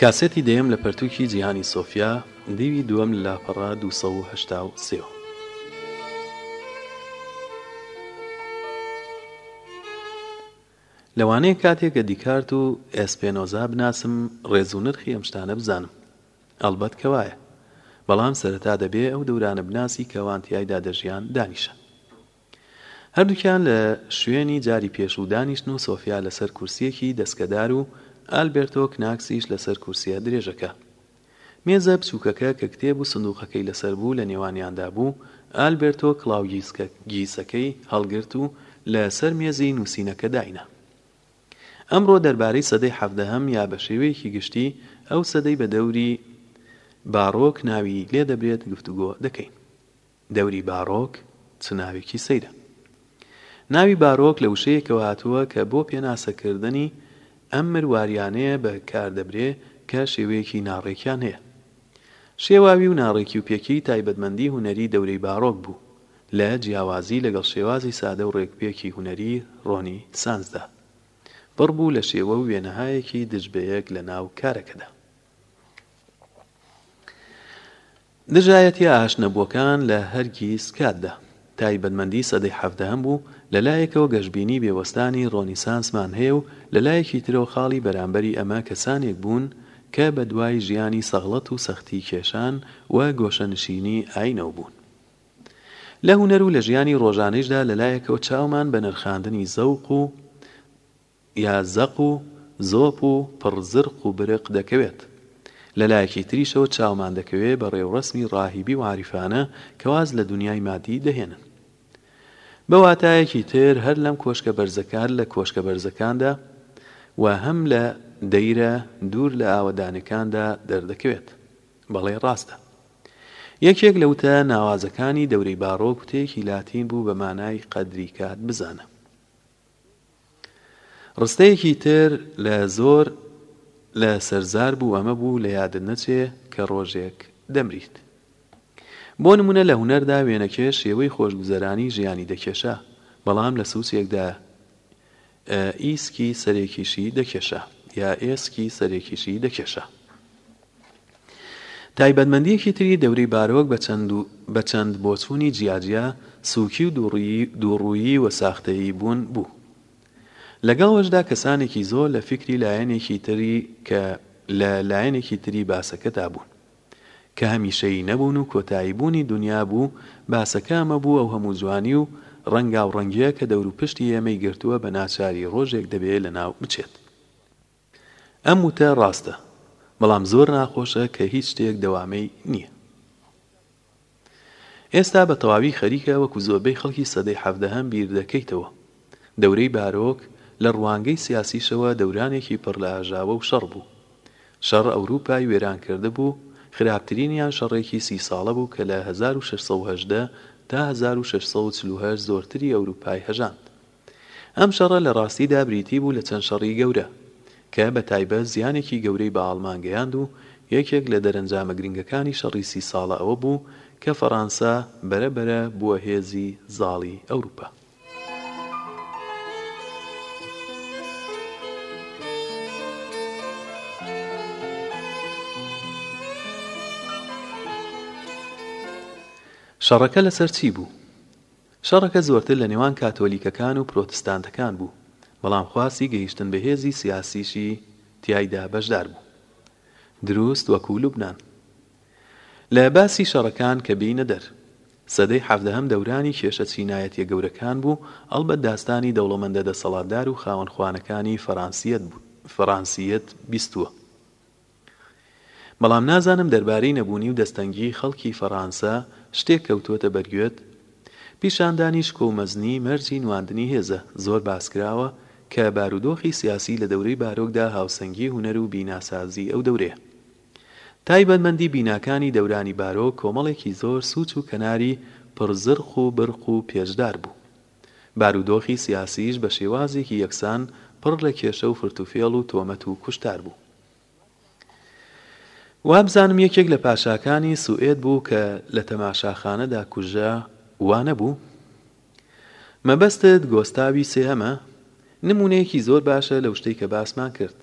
کاسێتی دەیەم لە پەرتووکی جیهانی سۆفیا، دیوی دووەم لاپەڕە دوو سەد و هەشتا و سێ. لەوانەیە کاتێکە دیکارت و ئێسپێنۆزا بناسم ڕێز و نرخی ئەم شتانە بزانم. ئەڵبەت کە وایە. بەڵام سەرەتا دەبێ ئەو دەورانە بناسی کە ئەوان تیایدا دەژیان دانیشە. هەردووکیان لە شوێنی جاری پێشوو دانیشتن و سۆفیا لەسەر کورسییەکی دەسکەدار و ئالبێرتۆ کناکسیش لەسەر کورسییە درێژەکە. مێزە بچووکەکە کە کتێب و سندووقەکەی لەسەر بوو لە نێوانیاندا بوو، ئالبێرتۆ کڵاو گیسەکەی هەڵگرت و لە سەر مێزی نووسینەکە داینا. ئەمڕۆ دەربارەی سەدەی حەڤدەهەم یا بە شێوەیەکی گشتی ئەو سەدەی بە دەوری باڕۆک ناوی لێ دەبرێت گفتوگۆ دەکەین. دەوری بارۆک چ ناوێکی سەیرە. ناوی بارۆک لە وشەیەکەوە هاتووە کە بۆ پێناسەکردنی ئەم مرواریانەیە بە کار دەبرێ کە شێوەیەکی ناڕێکیان هەیە. شێواوی و ناڕێکی و پێکی تایبەتمەندی هونەری دەورەی بارۆک بوو لە جیاوازی لەگەڵ شێوازی سادە و ڕێکوپێکی هونەری ڕۆنی سانزدا. پڕ بوو لە شێوە و وێنەهایەکی دژ بەیەک لە ناو کارەکەدا. دژایەتیە ئاشنەبووەکان لە هەرگیز کاتدا، تایبەتمەندی سەدەی حەڤدەهەم بوو، لە لایەکەوە گەشبینی بێ وەستانی ڕۆنیسانسمان هەیە و لە لایەکی ترەوە خاڵی بەرامبەری ئەمە کەسانێک بوون کە بە دوای ژیانی سەغڵەت و سەختی کێشان و گۆشەنشینی ئاینەوە بوون. لە هونەر و لە ژیانی ڕۆژانەیشدا لە لایەکەوە چاومان بە نرخاندنی زەوق و یا زەق و زۆپ و پڕ زرق و برق دەکەوێت. لە لایەکی تریشەوە چاومان دەکەوێ بە ڕێوڕەسمی ڕاهیبی و عاریفانە کە واز لە دونیای مادی دەهێنن. بە واتایەکی تر هەر لەم کۆشکە بەرزەکهر لە کۆشکە بەرزەکاندا و هەم لە دەیرە دوور لە ئاوەدانەکاندا دەردەکەوێت. بەڵێ ڕاستە. یەکێک لە وتە ناوازەکانی دەورەی باڕۆک وتەیەکی لاتین بوو بە مانای قەدری کات بزانە. ڕستەیەکی تر لە زۆر لە سەر زار بوو ئەمە بوو لە یادت نەچێ کە ڕۆژێک دەمریت. بۆ نموونە لە هونەردا وێنەکێش شێوەی خۆشگوزەرانی ژیانی دەکێشا بەڵام لە سوچێکدا ئیسکی سەرێکیشی دەکێشا یا ئێسکی سەرێکیشی دەکێشا. تایبەتمەندییەکی تری دەورەی بارۆک بە چەند و بە چەند بۆچوونی جیاجیا، سووکی و دووڕوویی دووڕوویی و ساختەیی بوون بوو. لەگەڵەوەشدا کەسانێکی زۆر لە فیکری لایەنێکی تری کە لە لایەنێکی تری باسەکەدا بوون. کە هەمیشەیی نەبوون و کۆتایی بوونی دونیا بوو، باسەکە ئەمە بوو ئەو هەموو جوانی و ڕەنگاوڕەنگییە کە دەوروپشتی ئێمەی گرتووە بە ناچاری ڕۆژێک دەبێ لەناو بچێت. ئەم وتە ڕاستە بەڵام زۆر ناخۆشە کە هیچ شتێک دەوامەی نیە. ئێستا بە تەواوی خەریکە وەکو زۆربەی خەڵکی سەدەی حەڤدەهەم بیر دەکەیتەوە. دەورەی بارۆک لە ڕوانگەی سیاسیشەوە دەورانێکی پڕ لە ئاژاوە و شەڕ بوو. شەڕ ئەوروپای وێران کردبوو، خراپترینیان شەڕێکی سی ساڵە بوو کە لە هەزار و شەش سەد و هەژدە تا هەزار و شەش سەد و چل و هەشت زۆرتری ئەوروپای هەژاند. ئەم شەڕە لە ڕاستیدا بریتی بوو لە چەند شەڕی گەورە، کە بە تایبەت زیانێکی گەورەی بە ئاڵمان گەیاند و یەکێک لە دەرەنجامە گرنگەکانی شەڕی سی ساڵە ئەوە بوو کە فەڕانسە بەرە بەرە بووە هێزی زاڵی ئەوروپا. شەڕەکە لە سەر چی بوو؟ شەڕەکە زۆرتر لە نێوان کاتۆلیکەکان و پرۆتستانتەکان بوو، بەڵام خواستی گەیشتن بە هێزی سیاسیشی تیایدا بەشدار بوو. دروست وەکوو لوبنان. لە باسی شەڕەکان کە بێینە دەر. سەدەی حەڤدەهەم دەورانی کێشە چینایەتیە گەورەکان بوو، ئەڵبەت داستانی دەوڵەمەندە دەسەڵاتدار و خاوەن خوانەکانی فەرانسیەت فەرانسیەت بیستووە. بەڵام نازانم دەربارەی نەبوونی و دەستەنگیی خەڵکی فەڕانسە شتێک کەوتووەتە بەر گوێت؟ پیشاندانی شکۆ و مەزنی مەرجی نواندنی هێزە، زۆر باس کراوە کە بارودۆخی سیاسی لە دەورەی بارۆکدا هاوسەنگیی هونەر و بیناسازیی ئەو دەورەیە. تایبەتمەندی بیناکانی دەورانی بارۆک کۆمەڵێکی زۆر سووچ و کەناری پڕ زرق و برق و پێچدار بوو. بارودۆخی سیاسییش بە شێوازێکی یەکسان پڕ لە کێشە و فرتوفێڵ و تۆمەت و کوشتار بوو. وابزانم یەکێک لە پاشاکانی سوئێد بوو کە لە تەماشاخانەدا کوژرا، وانەبوو؟ مەبەستت گۆستاوی سێهەمە؟ نموونەیەکی زۆر باشە لەو شتەی کە باسمان کرد.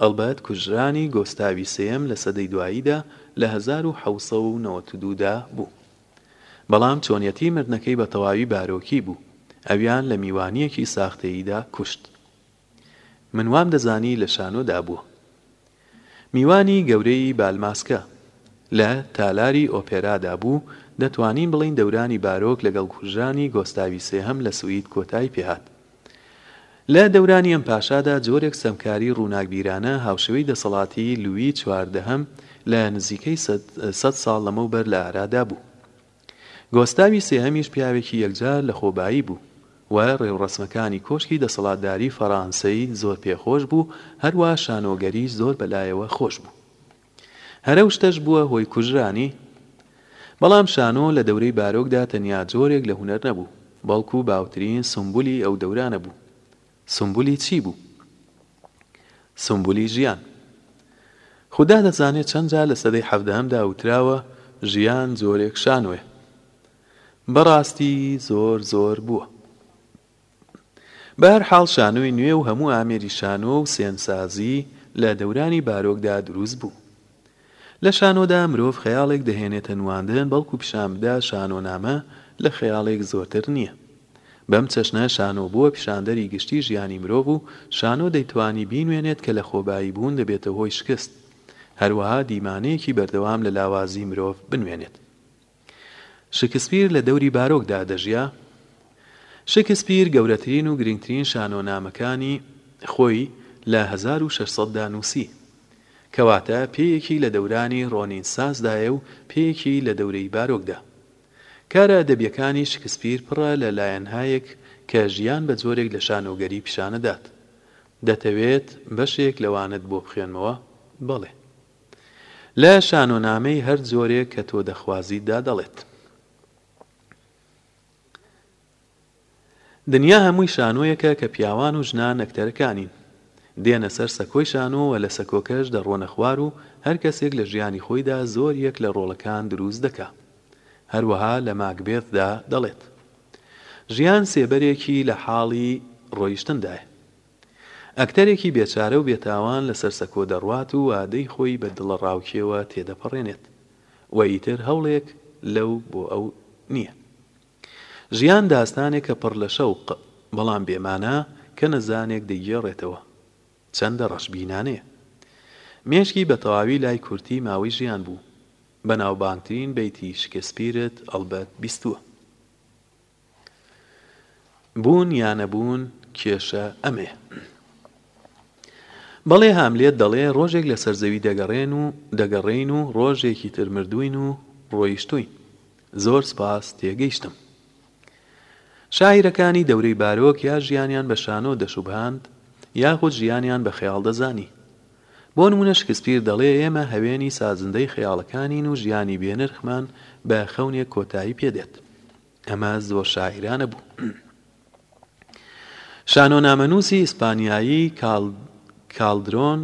ئەڵبەت کوژرانی گۆستاوی سێیەم لە سەدەی دواییدا لە هەزار و حەوت سەد و نەوەد و دوو دا بوو. بەڵام چۆنیەتی مردنەکەی بە تەواوی بارۆکی بوو، ئەویان لە میوانییەکی ساختەییدا کوشت. من وام دەزانی لە شانۆ دابووە. میوانی گەورەی بالماسکە، لە، تالاری ئۆپێرا، دابوو، دەتوانین بڵێین دەورانی بارۆک لەگەڵ کوژرانی گۆستاوی سێهەم لە سوید کۆتایی پێهات. لە دەورانی ئەم پاشادا جۆرێک ستەمکاری ڕووناکبیرانە هاوشێوەی دەسەڵاتی لویی چواردەهەم لە نزیکەی سەد ساڵ لەمەوبەر لە ئارادا بوو. گۆستاوی سێهەمیش پیاوێکی یەکجار لەخۆبایی بوو و ڕێوڕەسمەکانی کۆشکی دەسەڵاتداری فەڕانسەی زۆر پێخۆش بوو، هەروا شانۆگەریی زۆر بەلایەوە خۆش بوو. هەرەو شتەش بووە هۆی کوژرانی. بەڵام شانۆ لە دەورەی بارۆکدا تەنیا جۆرێک لە هونەر نەبوو، بەڵکو باوترین سومبولی ئەو دەورانە بوو. سومبولی چی بوو؟ سومبولی ژیان. خودا دەزانێ چەند جار لە سەدەی حەڤدەهەمدا وتراوە ژیان جۆرێک شانۆیە. بە ڕاستی زۆر زۆر بووە. بە هەر حاڵ شانۆی نوێ و هەموو ئامێری شانۆ و سێنسازی لە دەورانی بارۆکدا دروست بوو. لە شانۆدا مرۆڤ خەیاڵێک دەهێنێتە نواندن بەڵکو پیشانبدا شانۆنامە لە خەیاڵێک زۆرتر نییە. بەم چەشنە شانۆ بووە پیشاندەری گشتی ژیانی مرۆڤ و شانۆ دەیتوانی بینوێنێت کە لەخۆبایی بوون دەبێتە هۆی شکست، هەروەها دیمانەیەکی بەردەوام لە لاوازی مرۆڤ بنوێنێت. شکسپیر لە دەوری بارۆکدا دەژیا. شکسپیر گەورەترین و گرنگترین شانۆنامەکانی خۆی لە هەزار و شەش سەد دا نووسی. کەواتە پێیەکی لە دەورانی ڕۆنینسازدایە و پێیەکی لە دەورەی بارۆکدا. کارە ئەدەبییەکانی شکسپیر پڕە لە لایەنهایەک کە ژیان بە جۆرێک لە شانۆگەری پیشانەدات. دەتەوێت بەشێک لەوانەت بۆ بخوێنمەوە؟ بەڵێ. لە شانۆنامەی هەر جۆرێک کە تۆ دەخوازیتدا دەڵێت. دنیا هەمووی شانۆیەکە کە پیاوان و ژنان ئەکتەرەکانین. دێنە سەر سەکۆی شانۆ و لە سەکۆکەش دەڕۆنە خوار و هەر کەسێک لە ژیانی خۆیدا زۆر یەک لە ڕۆڵەکان دروست دەکا. هەروەها لە ماکبێثدا دەڵێت. ژیان سێبەرێکی لە حاڵی ڕۆیشتندایە. ئەکتەرێکی بێچارە و بێتاوان لەسەر سەکۆ دەڕوات و وادەی خۆی بە دڵەڕاوکێوە تێدەپەڕێنێت و ئیتر هەوڵێک لەو بۆ ئەو نییە. ژیان داستانێکە پڕ لە شەوق، بەڵام بێ مانا، کە نەزانێک دەیگێڕێتەوە. چەندە ڕەشبینانەیە! مێشکی بە تەواوی لای کورتی ماوەی ژیان بوو. بەناوبانگترین بەیتی شکسپیرت ئەڵبەت بیستووە. بوون یا نەبوون کێشە ئەمەیە. بەڵێ هاملێت دەڵێ ڕۆژێک لەسەر زەوی دەگەڕێن و دەگەڕێین و ڕۆژێکی تر مردووین و ڕۆیشتووین. زۆر سپاس تێگەیشتم. شاعیرەکانی دەورەی بارۆک یا ژیانیان بە شانۆ دەشوبهاند یاخود ژیانیان بە خەیاڵ دەزانی. بۆ نموونە شکسپیر دەڵێ ئێمە هەوێنی سازندەی خەیاڵەکانین و ژیانی بێنرخمان بە خەونێک کۆتایی پێدێت. ئەمە زۆر شاعیرانە بوو. شانۆنامەنووسی ئیسپانیایی کاڵدرۆن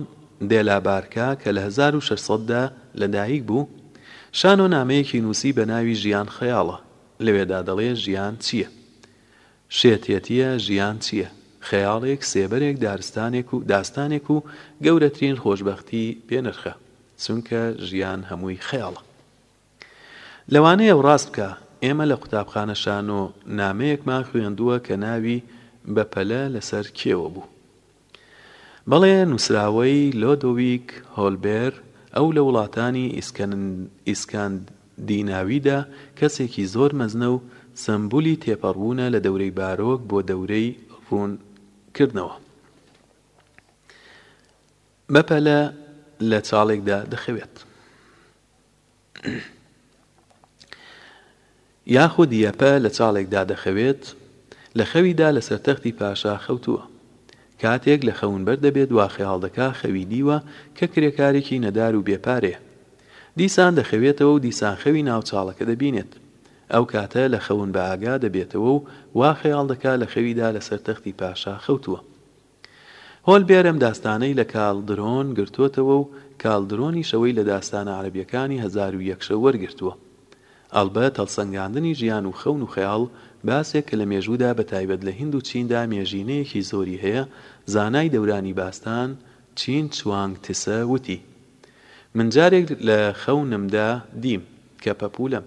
دێ لا بارکا کە لە هەزار و شەش سەد دا لە دایک بوو، شانۆنامەیەکی نووسی بە ناوی ژیان خەیاڵە، لەوێدا دەڵێ ژیان چییە؟ شێتێتییە ژیان چییە؟ خەیاڵێک، سێبەرێک، دارستانێک و داستانێک و گەورەترین خۆشبەختی بێنرخە، چونکە ژیان هەمووی خەیاڵە. لەوانەیە و ڕاست بکا، ئێمە لە قوتابخانە شانۆ نامەیەکمان خوێندووە کە ناوی بە پەلە لەسەر کێوە بوو. بەڵێ نووسراوەی لۆدۆویک هۆلبێر، ئەو لە وڵاتانی ئیسکاندیناویدا کەسێکی زۆر مەزنە و سەمبولی تێپەڕبوونە لە دەورەی بارۆک بۆ دەورەی ڕوون کردنەوە. بە پەلە لە چاڵێکدا دەخەوێت. یاخود یەپە لە چاڵێکدا دەخەوێت، لە خەویدا لەسەر تەختی پاشا خەوتووە. کاتێک لە خەونبەر دەبێت وا خەیاڵ دەکا خەوی دیوە کە کرێکارێکی نەدار و بێ پارەیە. دیسان دەخەوێتەوە و دیسان خەوی ناو چاڵەکە دەبینێت. ئەو کاتە لە خەون بەئاگا دەبێتەوە و وا خەیاڵ دەکا لە خەویدا لەسەر تەختی پاشا خەوتووە. هۆلبێر ئەم داستانەی لە کالدرۆن گرتۆتەوە و کالدرۆنیش ئەوەی لە داستانە عەرەبیەکانی هەزار و یەک شەو وەرگرتووە. ئەڵبەت هەڵسەنگاندنی ژیان و خەون و خەیاڵ باسێک کە لە مێژوودا بە تایبەت لە هیند و چیندا مێژینەیەکی زۆری هەیە، زانای دەورانی باستان چین چوانگ تسە وتی، من جارێک لە خەونمدا دیم کە پەپوولەم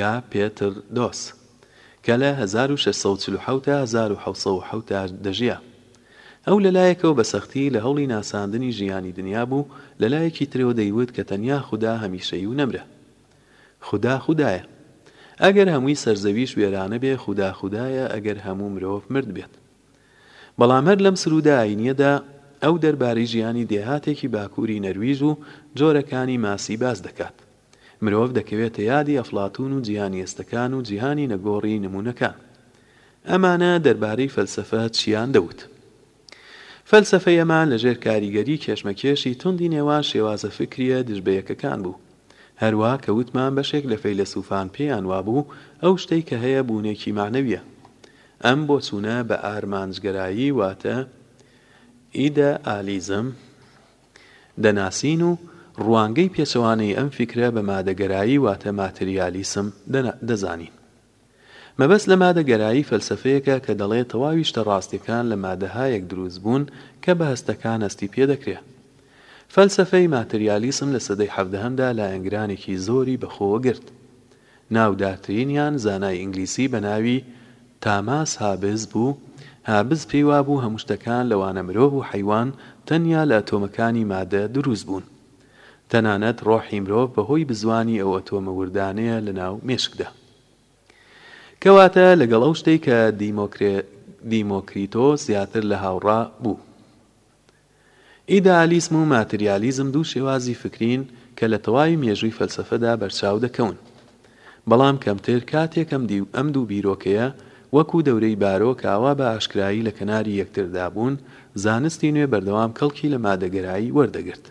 یا پێتر دۆس، کە لە هەزار و شەش سەد و چل و حەوت تا هەزار و حەوت سەد و حەوت دەژیا. ئەو لە لایەکەوە بە سەختی لە هەوڵی ناساندنی ژیانی دنیا بوو، لە لایەکی ترەوە دەیوت کە تەنیا خودا هەمیشەیی و نەمرە. خودا خودایە. ئەگەر هەمووی سەرزەویش وێرانە بێ، خودا خودایە ئەگەر هەموو مرۆڤ مرد بێت. بەڵام هەر لەم سروودە ئایینییەدا ئەو دەربارەی ژیانی دێهاتێکی باکووری نەرویژ و جۆرەکانی ماسی باس دەکات. مرۆڤ دەکەوێتە یادی ئەفلاتوون و جیهانی هەستەکان و جیهانی نەگۆڕی نموونەکان. ئەمانە دەربارەی فەلسەفە چییان دەوت؟ فەلسەفەی ئەمان لە ژێر کاریگەری کێشمەکێشی توندی نێوان شێوازە فکرییە دژبەیەکەکان بوو. هەروا کە وتمان بەشێک لە فەیلەسووفان پێیان وابوو ئەو شتەی کە هەیە بوونێکی مەعنەوییە. ئەم بۆچوونە بە ئارمانجگەرایی واتە ئیدەئالیزم، دەناسین و ڕوانگەی پێچەوانەی ئەم فیکرە بە مادەگەرایی واتە ماتریالیسم دەزانین. مەبەست لە مادەگەرایی فەلسەفەیەکە کە دەڵێ تەواوی شتە ڕاستەکان لە مادەهایەک دروست بوون کە بە هەستەکان هەستی پێ دەکرێ. فەلسەفەی ماتریالیسم لە سەدەی حەڤدەهەمدا لایەنگرانێکی زۆری بە خۆوە گرت. ناودارترینیان زانای ئینگلیسی بە ناوی تاماس هابز بوو، هابز پێی وابوو هەموو شتەکان لەوانە مرۆڤ و حەیوان تەنیا لە ئەتۆمەکانی مادە دروست بوون. تەنانەت ڕۆحی مرۆڤ بە هۆی بزوانی ئەو ئەتۆمە وردانەیە لە ناو مێشکدا. کەواتە لەگەڵ ئەو شتەی کە دیمۆکریتۆس زیاتر لە هاوڕا بوو. ئیدالیسم و ماتریالیزم دوو شێوازی فکرین کە لە تەواوی مێژووی فەلسەفەدا بەرچاو دەکەون. بەڵام کەمتر کاتێک ئەم دوو بیرۆکەیە وەکوو دەورەی بارۆک ئاوا بە ئاشکرایی لە کەناری یەکتردا بوون، زانستی نوێ بەردەوام کەڵکی لە مادەگەرایی وەردەگرت.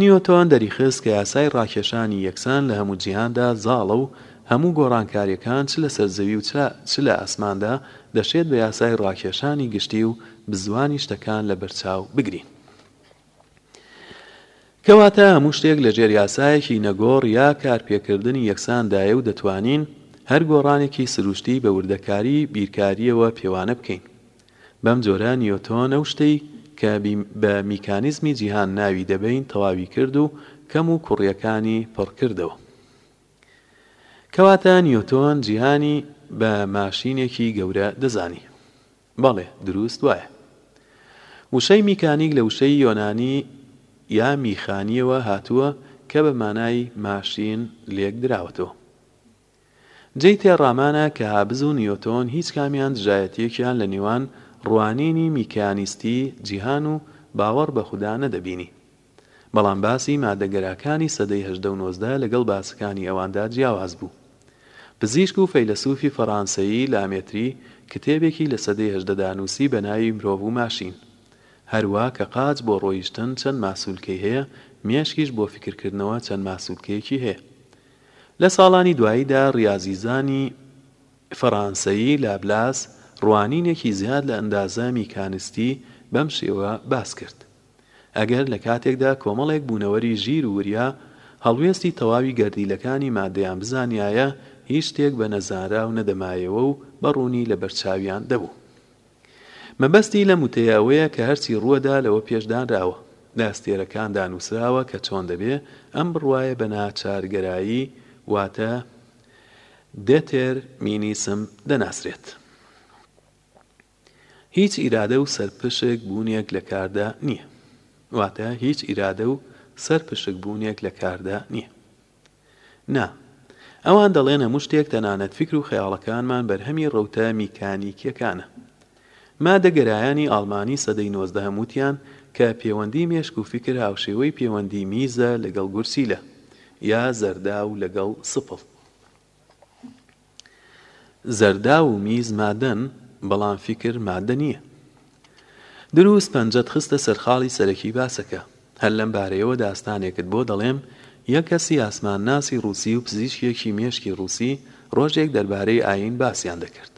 نیوتۆن دەریخست کە یاسای ڕاکێشانی یەکسان لە هەموو جیهاندا زاڵە و هەموو گۆڕانکارییەکان چ لەسەر زەوی و چ لە ئاسماندا دەشێت بە یاسای ڕاکێشانی گشتی و بزووانی شتەکان لەبەرچاو بگرین. کەواتە هەموو شتێک لەژێر یاسایەکی نەگۆڕ یا کارپێکردنی یەکساندایە و دەتوانین هەر گۆڕانێکی سروشتی بە وردەکاری بیرکارییەوە پێوانە بکەین. بەم جۆرە نیۆتۆن ئەو شتەی کە بە میکانیزمی جیهان ناوی دەبەین تەواوی کرد و کەم و کوڕیەکانی پڕ کردەوە. کەواتە نیۆتۆن جیهانی بە ماشینێکی گەورە دەزانی. بەڵێ، دروست وایە. وشەی میکانیک لە وشەی یۆنانی یا میخانیەوە هاتووە کە بە مانای ماشین لێک دراوەتەوە. جێی تێڕامانە کە هابز و نیۆتۆن هیچ کامیان دژایەتییەکیان لە نێوان ڕوانینی میکانیستیی جیهان و باوەڕ بە خودا نەدەبینی. بەڵام باسی مادەگەراکانی سەدەی هەژدە و نۆزدە لەگەڵ باسەکانی ئەواندا جیاواز بوو. پزیشک و فەیلەسووفی فەڕانسەیی لامێتری کتێبێکی لە سەدەی هەژدەدا نووسی بە ناوی مرۆڤ و ماشین. هەر وا کە قاچ بۆ ڕۆیشتن چەند ماسوولکەی هەیە، مێشکیش بۆ فیکرکردنەوە چەند ماسوولکەیەکی هەیە. لە ساڵانی دواییدا ڕیازیزانی فەڕانسەیی لابلاس ڕوانینێکی زیاد لە ئەندازە میکانستی بەم شێوە باس کرد، ئەگەر لە کاتێکدا کۆمەڵێک بوونەوەری ژیر و وریا هەڵوێستی تەواوی گەردیلەکانی ماددەیان بزانیایە، هیچ شتێک بە نەزانراو نەدەمایەوە و بە ڕوونی لەبەرچاویان دەبوو. مەبەستی لەم وتەیە ئەوەیە کە هەرچی ڕووەدا لەوە پێش دانراوە، لە ئەستێرەکاندا نووسراوە کە چۆن دەبێ، ئەم بڕوایە بە ناچارگەرایی واتە دێتێرمینیسم دەناسرێت. هیچ ئیرادە و سەرپشک بوونێک لە کاردا نییە. واتە هیچ ئیرادە و سەرپشک بوونێک لە کاردا نییە. نا. ئەوان دەڵێن هەموو شتێک تەنانەت فیکر و خەیاڵەکانمان بەرهەمی ڕەوتە میکانیکیەکانە. مادە گەرایانی ئاڵمانی سەدەی نۆزدەهەم وتیان کە پێوەندی مێشک و فیکر هاوشێوەی پێوەندی میزە لەگەڵ گورسیلە یا زەرداو لەگەڵ سپڵ. زەرداو و میز مادەن بەڵام فیکر مادە نییە. دروست پەنجەت خستە سەر خاڵی سەرەکی باسەکە. هەر لەم بارەیەوە داستانێکت بۆ دەڵێم، یەک کەسی ئاسمانناسی ڕووسی و پزیشکێکی مێشکی ڕووسی ڕۆژێک دەربارەی ئایین باسیان دەکرد.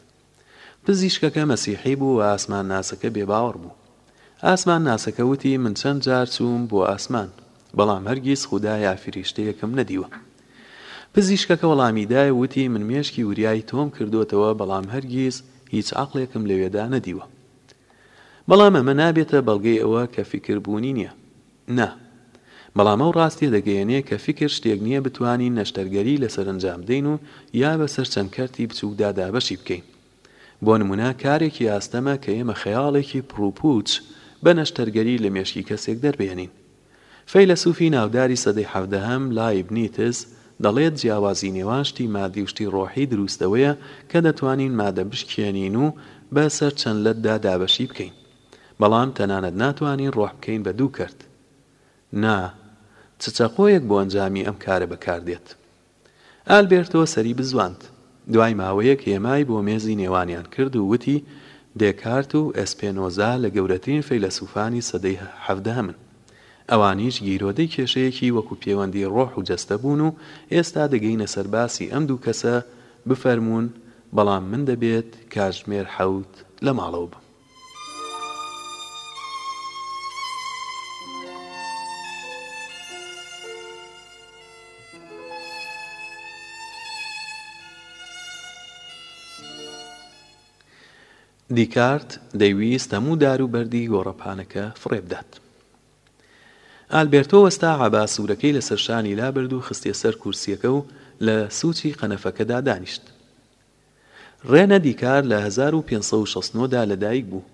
پزیشکەکە مەسیحی بوو و ئاسمانناسەکە بێباوەڕ بوو. ئاسمانناسەکە وتی، من چەند جار چووم بۆ ئاسمان، بەڵام هەرگیز خودا یا فریشتەیەکم نەدیوە. پزیشکەکە وەڵامی دای و وتی، من مێشکی وریای تۆم کردۆتەوە، بەڵام هەرگیز هیچ عەقڵێکم لەوێدا نەدیوە. بەڵام ئەمە نابێتە بەڵگەی ئەوە کە فیکر بوونی نییە. نا. بەڵام ئەو ڕاستیە دەگەیەنێ کە فیکر شتێک نیە بتوانین نەشتەرگەری لەسەر ئەنجام بدەین و یا بەسەر چەند کەرتی بچوکدا دابەشی بکەین. بۆ نمونە کارێکی ئاستەمە کە ئێمە خەیاڵێکی پڕوپوچ بە نەشتەرگەری لە مێشکی کەسێک دەربهێنین. فەیلەسوفی ناوداری سەدەی حەڤدەهەم، لایبنیتز، دەڵێت جیاوازی نێوان شتی مادی و شتی ڕۆحی دروست لەوەیە کە دەتوانین مادە بشکێنین و بە سەر چەند لەتدا دابەشی بکەین. بەڵام تەنانەت ناتوانین ڕۆح بکەین بە دوو کەرت. نا، چ چەقۆیەک بۆ ئەنجامی ئەم کارە بەکاردێت؟ ئالبێرتۆ سەری بزواند. دوای ماوەیەک هێمای بۆ مێزی نێوانیان کرد و وتی، دێکارت و ئێسپێنۆزا لە گەورەترین فەیلەسوفانی سەدەی حەڤدەهەمن. ئەوانیش گیرۆدەی کێشەیەکی وەکو پێوەندی ڕۆح و جەستە بوون و ئێستا دەگەینە سەر باسی ئەم دوو کەسە، بفەرموون، بەڵام من دەبێت کاتژمێر حەوت لە ماڵەوە بم. دیکارت دەیویست هەموو دار و بەردی گۆڕەپانەکە فڕێبدات. ئالبێرتۆ وەستا عەبا سوورەکەی لەسەر شانی لابرد و خستیە سەر کورسییەکە و لە سووچی قەنەفەکەدا دانیشت. ڕێنە دیکار لە هەزار و پێنج سەد و شەست و نۆ دا لەدایک بوو.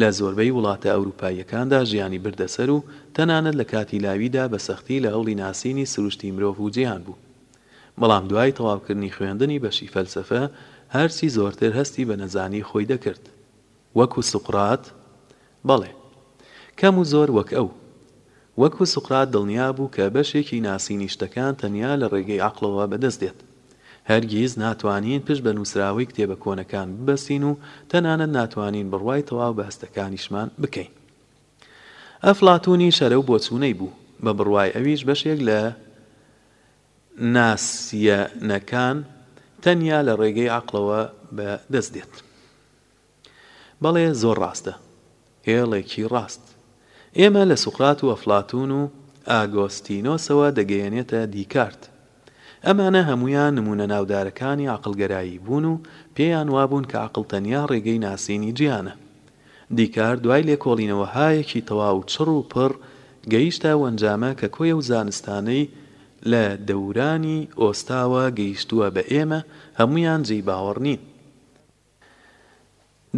لە زۆربەی وڵاتە ئەوروپاییەکاندا ژیانی بردە سەر و تەنانەت لە کاتی لاویدا بە سەختی لە هەوڵی ناسینی سروشتی مرۆڤ و جیهان بوو. بەڵام دوای تەواوکردنی خوێندنی بەشی فەلسەفە، هەرچی زۆرتر هەستی بە نەزانی خۆی دەکرد. وەکو سوقرات؟ بەڵێ. کەم و زۆر وەک ئەو. وەکو سوقرات دڵنیا بوو کە بەشێکی ناسینی شتەکان تەنیا لە ڕێگەی عەقڵەوە بەدەست دێت. هەرگیز ناتوانین پشت بە نووسراوەی کتێبە کۆنەکان ببەستین و تەنانەت ناتوانین بڕوای تەواو بە هەستەکانیشمان بکەین. ئەفڵاتوونیش هەرە و بۆچوونەی بوو. بە بڕوای ئەویش بەشێک لە ناسیەنەکان تەنیا لە ڕێگەی عەقڵەوە بە دەست دێت. بەڵێ زۆر ڕاستە. هێڵێکی ڕاست. ئێمە لە سوقرات و ئەفلاتون و ئاگۆستینۆسەوە دەگەیەنێتە دیکارت. ئەمانە هەموویان نموونە ناودارەکانی عەقڵگەرایی بوون و پێیان وابوون کە عەقڵ تەنیا ڕێگەی ناسینی جیهانە. دیکارت دوای لێکۆڵینەوەهایەکی تەواو چڕ و پڕ گەیشتە ئەو ئەنجامە کە کۆی ئەو زانستانەی لە دەورانی ئۆستاوە گەیشتووە بە ئێمە هەموویان جێی باوەڕ نین.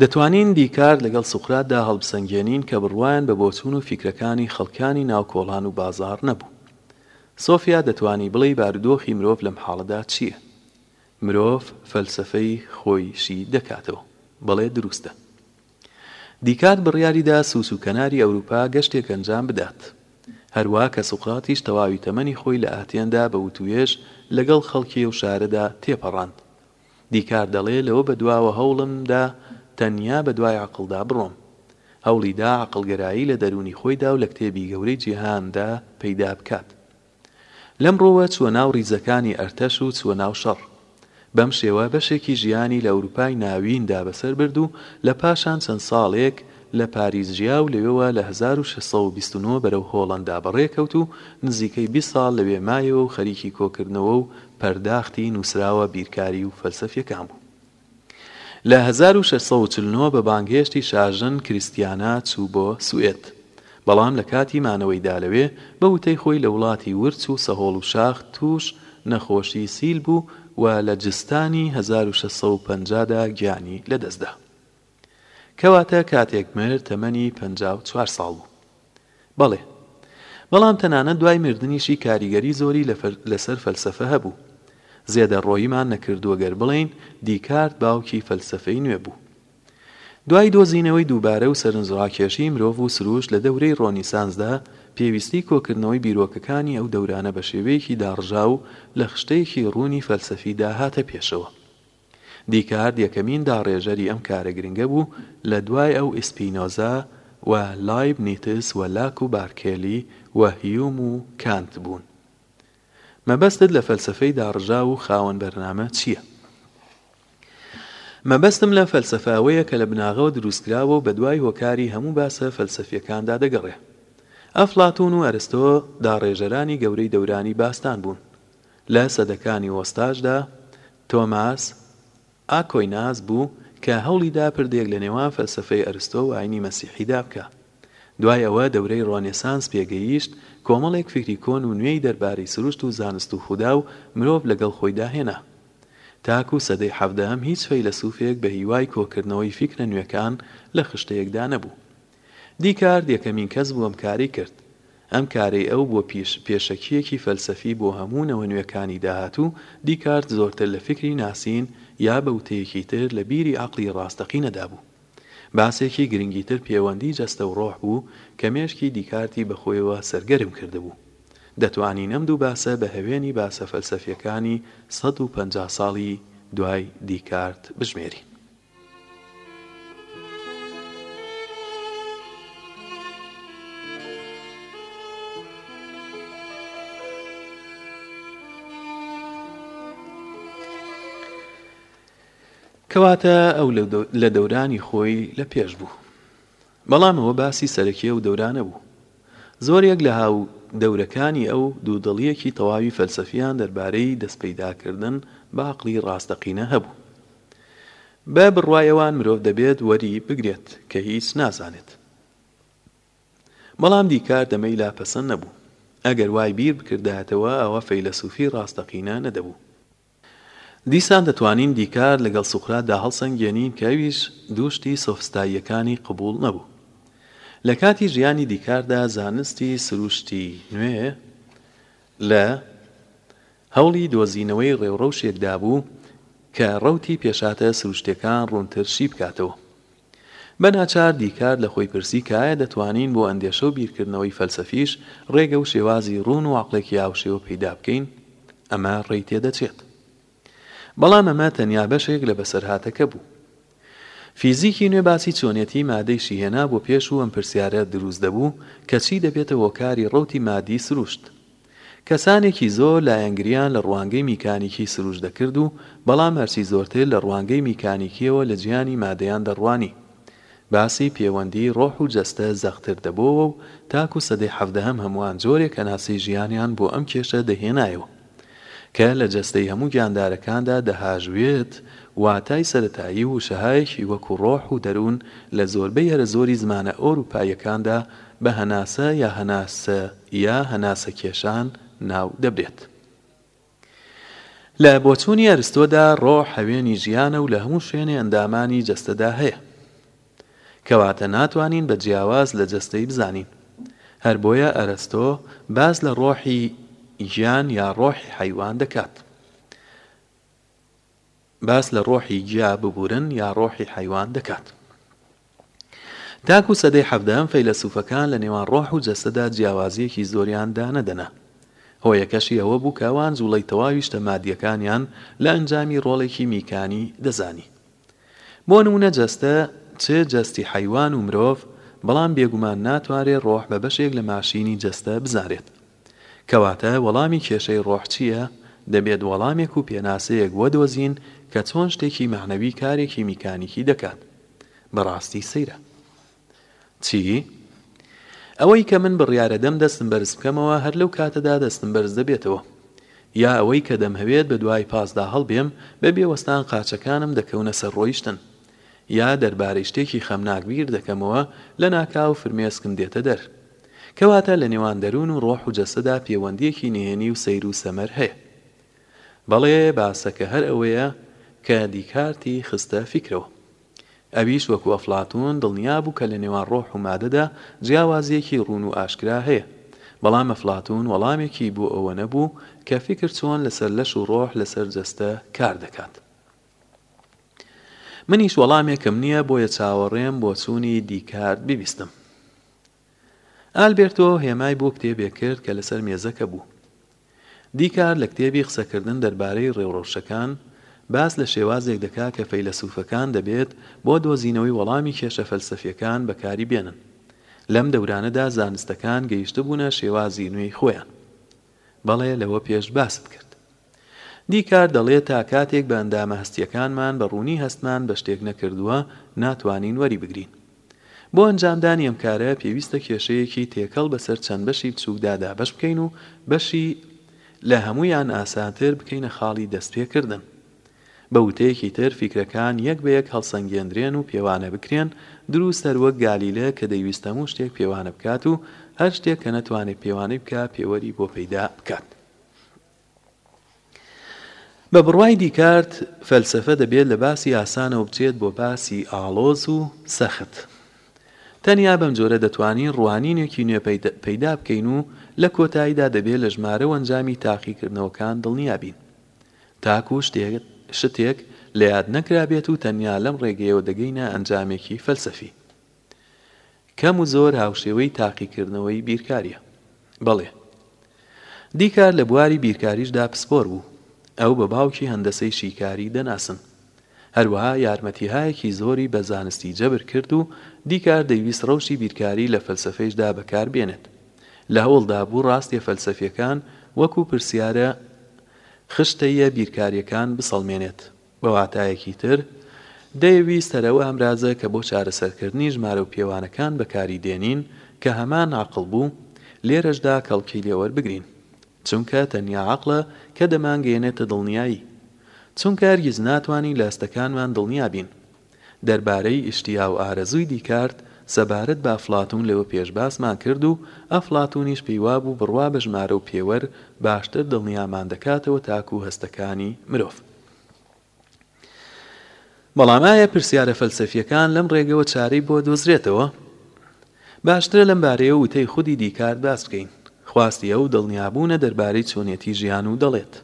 دەتوانین دیکارت لەگەڵ سوقراتدا هەڵبسەنگێنین کە بڕوایان بە بۆچوون و فیکرەکانی خەڵکانی ناو کۆڵان و بازاڕ نەبوو. سۆفیا دەتوانی بڵێی بارودۆخی مرۆڤ لەم حاڵەدا چییە؟ مرۆڤ فەلسەفەی خۆیشی دەکاتەوە. بەڵێ دروستە. دیکارت بڕیاریدا سووچ و کەناری ئەوروپا گەشتێک ئەنجام بدات. هەروا کە سوقراتیش تەواوی تەمەنی خۆی لە ئاتێندا بە وتووێژ لەگەڵ خەڵکی ئەو شارەدا تێپەڕاند. دیکارت دەڵێ لەوە بەدواوە هەوڵم دا تەنیا بەدوای عەقڵدا بڕۆم. هەوڵی دا عەقڵگەرایی لە دەروونی خۆیدا و لە کتێبی گەورەی جیهاندا پەیدا بکات. لەم ڕووەوە چووە ناو ڕیزەکانی ئەرتەش و چووە ناو شەڕ. بەم شێوە بەشێکی ژیانی لە ئەوروپای ناویندا بەسەر برد و لە پاشان چەند ساڵێک لە پاریس ژیا و لەوێوە لە هەزار و شەش سەد و بیست و نۆ بەرەو هۆڵەندا بەڕێکەوت و نزیکەی بیست ساڵ لەوێ مایەوە و خەریکی کۆکردنەوە و پەرداختی نووسراوە بیرکاری و فەلسەفییەکان بوو. لە هەزار و شەش سەد و چل و نۆ بە بانگهێشتی شاژن کریستیانا چوو بۆ سوئێد، بەڵام لە کاتی مانەوەیدا لەوێ، بە وتەی خۆی لە وڵاتی ورچ و سەهۆڵ و شاخ تووش نەخۆشی سیل بوو و لە جزتانی هەزار و شەش سەد و پەنجا دا گیانی لەدەستدا. کەواتە کاتێک مرد تەمەنی پەنجا و چوار ساڵ بوو. بەڵێ. بەڵام تەنانەت دوای مردنیشی کاریگەری زۆری لەسەر فەلسەفە هەبوو. زێدەڕۆییمان نەکردووە گەر بڵێین دیکارت باوکی فەلسەفەی نوێ بوو. دوای دۆزینەوەی دووبارە و سەرنجڕاکێشی مرۆڤ و سروشت لە دەورەی ڕۆنیسانسدا، پێویستی کۆکردنەوەی بیرۆکەکانی ئەو دەورانە بە شێوەیەکی داڕژاو لە خشتەیەکی ڕوونی فەلسەفیدا هاتە پێشەوە. دیکارت یەکەمین داڕێژەری ئەم کارە گرنگە بوو، لە دوای ئەو ئیسپینۆزا و لایبنیتس و لاک و بارکێلی و هیوم و کانت بوون. مەبەستت لە فەلسەفەی داڕژاو و خاوەن بەرنامە چییە؟ مەبەستم لەم فەلسەفە ئەوەیە کە لە بناغەوە دروستکراوە و بەدوای هۆکاری هەموو باسە فەلسەفییەکاندا دەگەڕێ. ئەفلاتوون و ئەرستۆ داڕێژەرانی گەورەی دەورانی باستان بوون. لە سەدەکانی وەستاشدا تۆماس ئاکۆیناس بوو کە هەوڵی دا پردێک لە نێوان فەلسەفەی ئەرستۆ و ئاینی مەسیحیدا بکا. دوای ئەوە دەورەی ڕۆنێسانس پێگەیشت، کۆمەڵێک فیکری کۆن و نوێی دەربارەی سروشت و زانست و خودا و مرۆڤ لەگەڵ خۆیدا هێنا. تاکوو سەدەی حەڤدەهەم هیچ فەیلەسوفێک بە هیوای کۆکردنەوەی فیکرە نوێکان لە خشتەیەکدا نەبوو. دیکارت یەکەمین کەس بوو ئەم کارەی کرد. ئەم کارەی ئەو بووە پیش پێشەکییەکی فەلسەفی بۆ هەموو نەوە نوێکانی داهاتوو، دیکارت زۆرتر لە فیکری ناسین یا بە وتەیەکی تر لە بیری عەقڵی ڕاستەقینەدا بوو. باسێکی گرنگیتر پێوەندی جەستە و ڕۆح بوو کە مێشکی دیکارتی بە خۆیەوە سەرگەرم کردبوو. دەتوانین ئەم دوو باسە بە هەوێنی باسە فەلسەفییەکانی سەد و پەنجا ساڵی دوای دیکارت بژمێرین. کەواتە ئەو لە دەورانی خۆی لە پێش بوو بەڵام ئەوە باسی سەرەکی ئەو دەورانە بوو. زۆریەک لە هاو دەورەکانی ئەو دوودڵیەکی تەواوی فەلسەفیان دەربارەی دەست پەیدا کردن بە عەقڵی ڕاستەقینە هەبوو. بە بڕوای ئەوان مرۆڤ دەبێت وەری بگرێت کە هیچ نازانێت. بەڵام دیکارت ئەمەی لا پەسەند نەبوو. ئەگەر وای بیر بکردایەتەوە ئەوە فەیلەسوفی ڕاستەقینە نەدەبوو. دیسان دەتوانین دیکارت لەگەڵ سوقرات دا هەڵسەنگێنین کە ئەویش دوو شتی سۆفستاییەکانی قبوڵ نەبوو. لە کاتی ژیانی دیکارت دا زانستی سروشتی نوێ لە هەوڵی دۆزینەوەی ڕێوڕەوشێک دا بوو کە ڕەوتی پێشهاتە سروشتیەکان ڕوونتر شی بکاتەوە. بە ناچار دیکارت لە خۆی پرسی کە ئایا دەتوانین بۆ ئەندێشە و بیرکردنەوەی فەلسەفیش ڕێگە و شێوازی ڕوون و عەقڵێکی هاوشێوە پەیدا بکەین؟ ئەمە ڕێی تێ دەچێت. بەڵام ئەمە تەنیا بەشێک لە بەسەرهاتەکە بوو. فیزیکی نوێ باسی چۆنێتی مادەیشی هێنا بۆ پێش و ئەم پرسیارە دروست دەبوو کە چی دەبێتە هۆکاری ڕەوتی مادی سروشت؟ کەسانێکی زۆر لایەنگرییان لە ڕوانگەی میکانیکی سروش دەکرد و بەڵام هەرچی زۆرتر لە ڕوانگەی میکانیکییەوە لە جیهانی مادەیان دەڕوانی، باسی پێوەندیی ڕۆح و جەستە زەقتر دەبۆوە و تاکو سەدەی حەڤدەهەم هەمووان جۆرێک هەناسەی ژیانیان بۆ ئەم کێشە دەهێنایەوە کە لە جەستەی هەموو گیاندارەکاندا دەهاژوێت واتای سەرەتایی و وشەهایەکی وەکو ڕۆح و دەروون لە زۆربەی هەرە زۆری زمانە ئەوروپاییەکاندا بە هەناسە یا هەناسە یا هەناسە کێشان ناو دەبرێت. لە بۆچوونی ئەرستۆدا ڕۆح هەوێنی ژیانە و لە هەموو شوێنێ ئەندامانی جەستەدا هەیە. کەواتە ناتوانین بە جیاواز لە جەستەی بزانین. هەر بۆیە ئەرستۆ باس لە ڕۆحی گیان یا ڕۆحی حەیوان دەکات. باس لە ڕۆحی گیا ببورن یا ڕۆحی حەیوان دەکات. تاکو سەدەی حەڤدەم فەیلەسوفەکان لە نێوان ڕۆح و جەستەدا جیاوازییەکی زۆریان دانەدەنا. هۆیەکەشی ئەوە بوو کە ئەوان جوڵەی تەواوی شتە مادییەکانیان لە ئەنجامی ڕۆڵێکی میکانی دەزانی. بۆ نموونە جەستە چ جەستی حەیوان و مرۆڤ، بەڵام بێگومان ناتوانرێت ڕۆح بە بەشێک لە ماشینی جەستە بزانرێت. کەواتە وەڵامی کێشەی ڕۆح چییە؟ دەبێت وەڵامێک و پێناسەیەک وەدۆزین کە چۆن شتێکی مەعنەوی کارێکی میکانیکی دەکات. بەڕاستی سەیرە. چی؟ ئەوەی کە من بڕیارەدەم دەستم بەرز بکەمەوە هەر لەو کاتەدا دەستم بەرز دەبێتەوە. یا ئەوەی کە دەمهەوێت بەدوای پاسدا هەڵبێم، بەبێ وەستان قاچەکانم دەکەونە سەر ڕۆیشتن. یا دەربارەی شتێکی خەمناک بیر دەکەمەوە، لەناکاو فرمێسکم دێتە دەر. کەواتە لە نێوان دەروون و ڕۆح و جەستەدا پێوەندییەکی نهێنی و سەیر و سەمەر هەیە. بەڵێ، باسەکە هەر ئەوەیە کە دیکارتی خستە فیکرەوە. ئەویش وەکو ئەفلاتوون دڵنیا بوو کە لە نێوان ڕۆح و مادەدا جیاوازییەکی ڕوون و ئاشکرا هەیە. بەڵام ئەفلاتوون وەڵامێکی بۆ ئەوە نەبوو کە فیکر چۆن لەسەر لەش و ڕۆح لەسەر جەستە کار دەکات. منیش وەڵامێکم نییە بۆیە چاوەڕێم بۆ چوونی دیکارت ببیستم ئالبێرتۆ هێمای بۆ کتێبێک کرد کە لەسەر مێزەکە بوو دیکار لە کتێبی قسەکردن دەربارەی ڕێوڕەوشەکان باس لە شێوازێک دەکا کە فەیلەسوفەکان دەبێت بۆ دۆزینەوەی وەڵامی کێشە فەلسەفیەکان بەکاری بێنن لەم دەورانەدا زانستەکان گەیشتبوونە شێوازی نوێی خۆیان بەڵێ لەوە پێش باست کرد دیکارت دەڵێت تا کاتێک بە ئەندامە هەستییەکانمان بە ڕوونی هەستمان بە شتێک نەکردووە، ناتوانین وەری بگرین. بۆ ئەنجامدانی ئەم کارە پێویستە کێشەیەکی تێکەڵ بەسەر چەند بەشی بچووکدا دابەش بکەین و بەشی لە هەموویان ئاسانتر بکەینە خاڵی دەستپێکردن. بە وتەیەکی تر فیکرەکان یەک بە یەک هەڵسەنگێندرێن و پێوانە بکرێن، دروست هەروەک گالیلە کە دەیویست هەموو شتێک پێوانە بکات و هەر شتێک کە نەتوانێت پێوانەی بکات پێوەری بۆ پەیدا بکات. بە بڕوای دیکارت فەلسەفە دەبێت لە باسی ئاسانەوە بچێت بۆ باسی ئاڵۆز و سەخت. تەنیا بەم جۆرە دەتوانین ڕوانینێکی نوێ پەیدا بکەین و لە کۆتاییدا دەبێت لە ژمارە و ئەنجامی تاقیکردنەوەکان دڵنیا بین. تاکوو شتێک لە یاد نەکرابێت و تەنیا لەم ڕێگەیەوە دەگەینە ئەنجامێکی فەلسەفی. کەم و زۆر هاوشێوەی تاقیکردنەوەی بیرکارییە. بەڵێ. دیکارت لە بواری بیرکاریشدا پسپۆر بوو. ئەو بە باوکی هەندەسەی شیکاری دەناسن. هەروەها یارمەتیهایەکی زۆری بە زانستی جەبر کرد و دیکارت دەیویست ڕەوشی بیرکاری لە فەلسەفەیشدا بەکار بێنێت. لە هەوڵدا بوو ڕاستییە فەلسەفییەکان وەکوو پرسیارە خشتەییە بیرکارییەکان بسەڵمێنێت. بە واتایەکی تر، دەیەوی سەرە و ئامرازە کە بۆ چارەسەرکردنی ژمارە و پێوانەکان بەکاری دێنین کە هەمان عەقڵ بوو، لێرەشدا کەڵکی لێ وەربگرین. چونکە تەنیا عەقڵە کە دەمانگەیەنێتە دڵنیایی. چونکە هەرگیز ناتوانین لە هەستەکانمان دڵنیا بین. دەربارەی ئیشتیا و ئارەزووی دیکارت سەبارەت بە ئەفلاتوون لەوە پێش باسمان کرد و ئەفلاتوونیش پێی وابوو بڕوا بە ژمارە و پێوەر باشتر دڵنیامان دەکاتەوە تاکوو هەستەکانی مرۆڤ. بەڵام ئایا پرسیارە فەلسەفییەکان لەم ڕێگەوە چارەی بۆ دۆزرێتەوە؟ باشترە لەم بارەیەوە وتەی خودی دیکارت باس بکەین. خواستی ئەو دڵنیابوونە دەربارەی چۆنێتی ژیان و دەڵێت.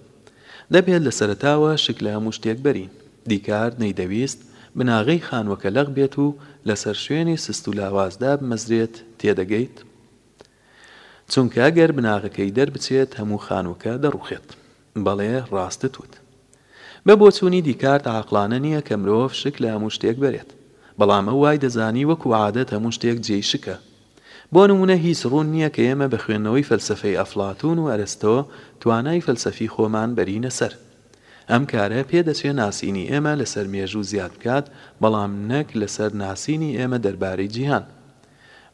دەبێت لە سەرەتاوە شک لە هەموو شتێک بەرین. دیکارت نەیدەویست بناغەی خانووەکە لەق بێت و لەسەر شوێنی سست و لاواز دابمەزرێت، تێدەگەیت؟ چونکە ئەگەر بناغەکەی دەربچێت هەموو خانووەکە دەڕووخێت. بەڵێ، ڕاستت وت. بە بۆچوونی دیکارت عاقڵانە نییە کە مرۆڤ شک لە هەموو شتێک بەرێت. بەڵام ئەو وای دەزانی وەکو عادەت هەموو شتێک جێی شکە، بۆ نموونە هیچ ڕوون نییە کە ئێمە بە خوێندنەوەی فەلسەفەی ئەفڵاتوون و ئەرستۆ توانای فەلسەفی خۆمان بەرینە سەر. ئەم کارە پێ دەچێ ناسینی ئێمە لە سەر مێژوو زیاد بکات بەڵام نەک لە سەر ناسینی ئێمە دەربارەی جیهان.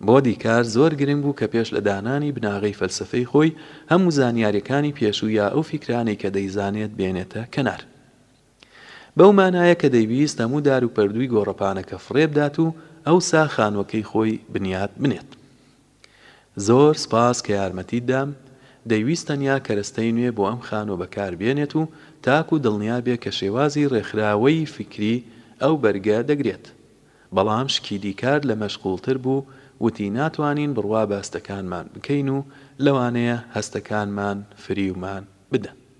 بۆ دیکارت زۆر گرنگ بوو کە پێش لە دانانی بناغەی فەلسەفەی خۆی هەموو زانیارییەکانی پێشوو یا ئەو فیکرانەی کە دەیزانێت بێنێتە کەنار. بەو مانایە کە دەیویست هەموو دار و پەردووی گۆڕەپانەکە فڕێ بدات و ئەوسا خانووەکەی خۆی بنیات بنێت. زۆر سپاس کە یارمەتیت دام، دەیویست تەنیا کەرەستەی نوێ بۆ ئەم خانووە بەکار بێنێت و تاکوو دڵنیا بێ کە شێوازی ڕێکخراوەی فیکری ئەو بەرگە دەگرێت. بەڵام شکی دیکارت لە مەشغووڵتر بوو، وتی ناتوانین بڕوا بە هەستەکانمان بکەین و لەوانەیە هەستەکانمان فریومان بدەن.